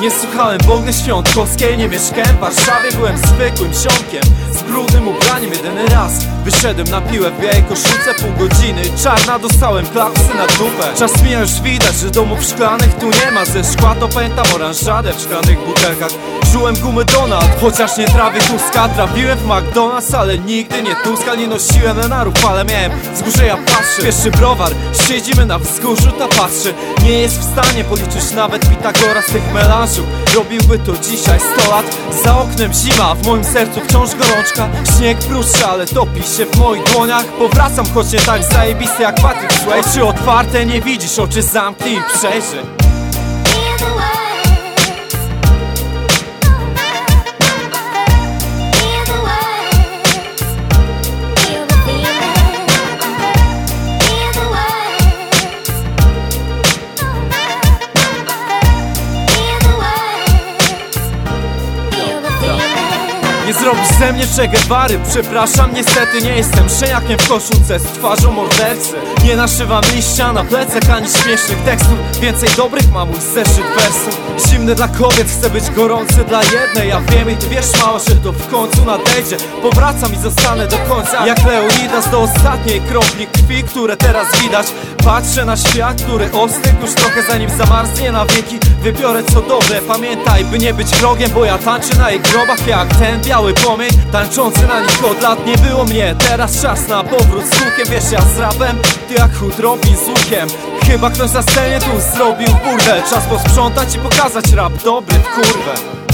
Nie słuchałem Bogny Świątkowskiej Nie mieszkałem w Warszawie, byłem zwykłym ziomkiem. Z brudnym ubraniem jedyny raz Wyszedłem na piłę w białej koszulce Pół godziny. Czarna dostałem klapsy na dupę. Czas mija już widać, że domów szklanych tu nie ma. Ze szkła to pamiętam oranżadę w szklanych butelkach. Czułem gumy Donald, chociaż nie trawię Tuska Trafiłem w McDonald's, ale nigdy nie Tuska. Nie nosiłem nenarów, ale miałem wzgórze ja patrzę. Pierwszy browar, siedzimy na wzgórzu, ta patrzy. Nie jest w stanie policzyć nawet Pitagora z tych melanżów. Robiłby to dzisiaj 100 lat. Za oknem zima, w moim sercu wciąż gorączka. Śnieg pruszy, ale topi się w moich dłoniach. Powracam, choć nie tak zajebisty jak Swayze. Oczy otwarte, nie widzisz, oczy zamknij i przejrzyj Nie zrobisz ze mnie Che Guevary Przepraszam, niestety nie jestem szczeniakiem w koszulce Z twarzą mordercy. Nie naszywam liścia na plecach Ani śmiesznych tekstów Więcej dobrych mam mój zeszyt wersów. Zimny dla kobiet, chcę być gorący dla jednej. Ja wiem i ty wiesz mała, że to w końcu nadejdzie. Powracam i zostanę do końca. Jak Leonidas do ostatniej kropli krwi Które teraz widać. Patrzę na świat, który ostygł już trochę zanim zamarznie na wieki. Wybiorę co dobre, pamiętaj by nie być wrogiem Bo ja tańczę na ich grobach jak ten biały płomień Tańczący na nich od lat. Nie było mnie Teraz czas na powrót z łukiem Wiesz ja z rapem, ty jak chód robi z łukiem Chyba ktoś za scenie tu zrobił burdel Czas posprzątać i pokazać rap dobry w kurwę